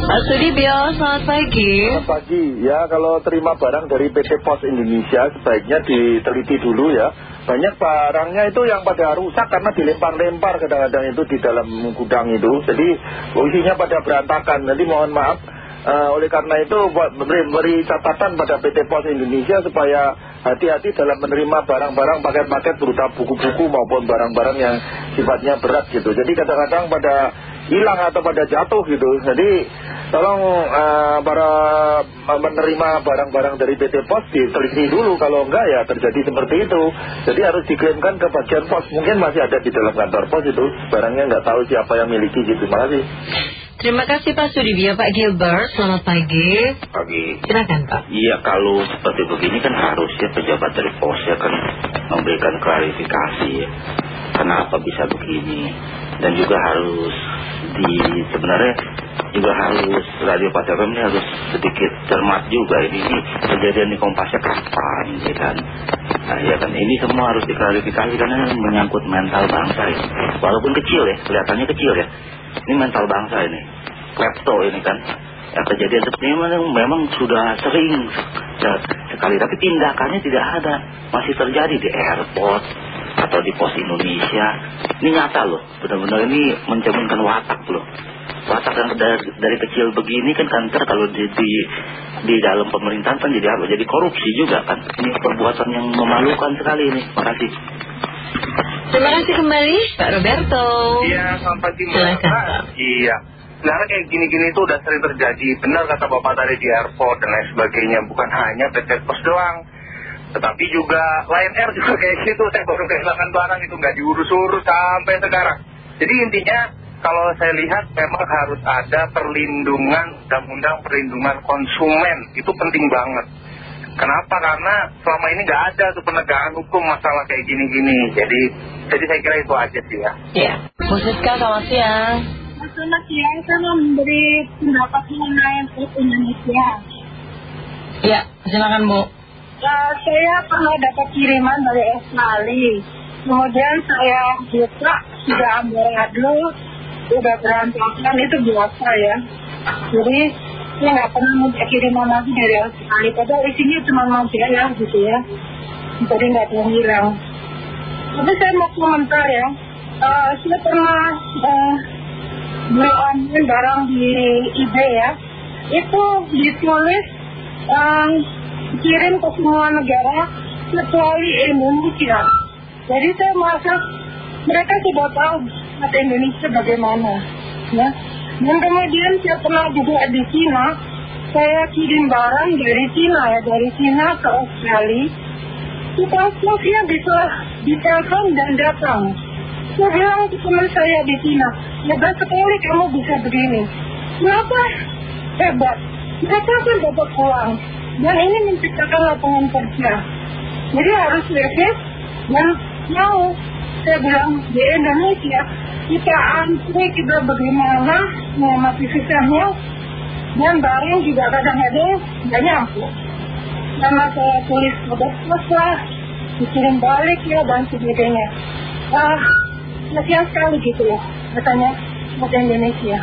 Pak Sudibyo, selamat pagi. Selamat pagi. Ya, kalau terima barang dari PT Pos Indonesia sebaiknya diteliti dulu ya. Banyak barangnya itu yang pada rusak karena dilempar-lempar kadang-kadang itu di dalam gudang itu. Jadi isinya pada berantakan. Jadi mohon maaf. Eh, oleh karena itu beri, beri catatan pada PT Pos Indonesia supaya hati-hati dalam menerima barang-barang paket-paket berupa buku-buku maupun barang-barang yang sifatnya berat gitu. Jadi kadang-kadang pada hilang atau pada jatuh gitu. Jadi tolong uh, para menerima barang-barang dari PT Pos diteliti dulu kalau enggak ya terjadi seperti itu. Jadi harus diklaimkan ke bagian pos. Mungkin masih ada di dalam kantor pos itu. Barangnya nggak tahu siapa yang miliki gitu. Terima kasih. Terima kasih Pak Sudibyo, Pak Gilbert. Selamat pagi. Pagi. Silakan Pak. Iya kalau seperti begini kan harusnya pejabat dari pos ya kan memberikan klarifikasi ya. Kenapa bisa begini dan juga harus di sebenarnya juga harus radio Pak FM ini harus sedikit cermat juga ini, ini kejadian di Kompasnya kapan ya kan nah ya kan. Ini semua harus diklarifikasi karena menyangkut mental bangsa ya walaupun kecil ya kelihatannya kecil ya. Ini mental bangsa ini. Klepto ini kan. Ya kejadian seperti ini memang, memang sudah sering sekali. Tapi tindakannya tidak ada. Masih terjadi di airport atau di pos Indonesia. Ini nyata loh. Benar-benar ini mencerminkan watak loh watak yang dari, dari kecil begini kan kantor kalau di, di di dalam pemerintahan kan jadi apa? Jadi korupsi juga kan. Ini perbuatan yang memalukan sekali ini. Makasih terima kasih kembali Pak Roberto. Iya selamat pagi Silakan, iya. Sebenarnya kayak gini-gini itu udah sering terjadi. Benar kata Bapak tadi di airport dan lain sebagainya. Bukan hanya PT Pos doang. Tetapi juga Lion Air juga kayak gitu. Saya baru kehilangan barang itu. Nggak diurus-urus sampai sekarang. Jadi intinya kalau saya lihat memang harus ada perlindungan undang-undang perlindungan konsumen. Itu penting banget. Kenapa? Karena selama ini nggak ada tuh penegakan hukum masalah kayak gini-gini. Jadi jadi saya kira itu aja sih ya. Iya. Bu Siska selamat siang. Selamat siang. Saya mau memberi pendapat mengenai Indonesia. Iya silakan Bu. Uh, saya pernah dapat kiriman dari Australia. Kemudian saya buka, sudah amburadul, sudah berantakan, itu biasa ya. Jadi saya nggak pernah mau kiriman lagi dari Australia. Padahal isinya cuma ya gitu ya. Jadi nggak ada hilang. Tapi saya mau komentar ya. Uh, saya pernah uh, beli online barang di eBay ya. Itu ditulis... Uh, dikirim ke semua negara kecuali Indonesia. Jadi saya merasa mereka sudah tahu kata Indonesia bagaimana. Ya. Dan kemudian saya pernah juga di Cina, saya kirim barang dari Cina ya, dari Cina ke Australia. Kita posnya bisa ditelepon dan datang. Saya bilang ke teman saya di Cina, hebat sekali kamu bisa begini. Kenapa? Hebat. Mereka kan dapat uang dan ini menciptakan lapangan kerja jadi harus lebih dan mau saya bilang di Indonesia kita antri kita bagaimana? Mengamati susahnya dan barang juga kadang-kadang nggak nyampe karena saya tulis udah selesai dikirim balik ya dan sebagainya. Ah kasihan sekali gitu ya katanya buat Indonesia